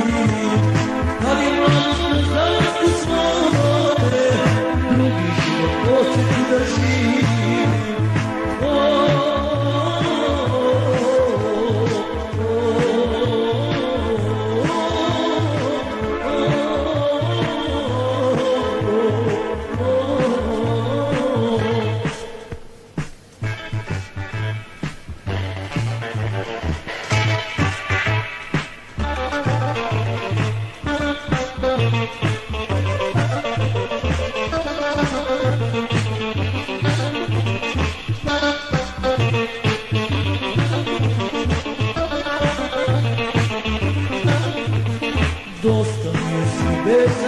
هدیه من دستت اسمه رو گیج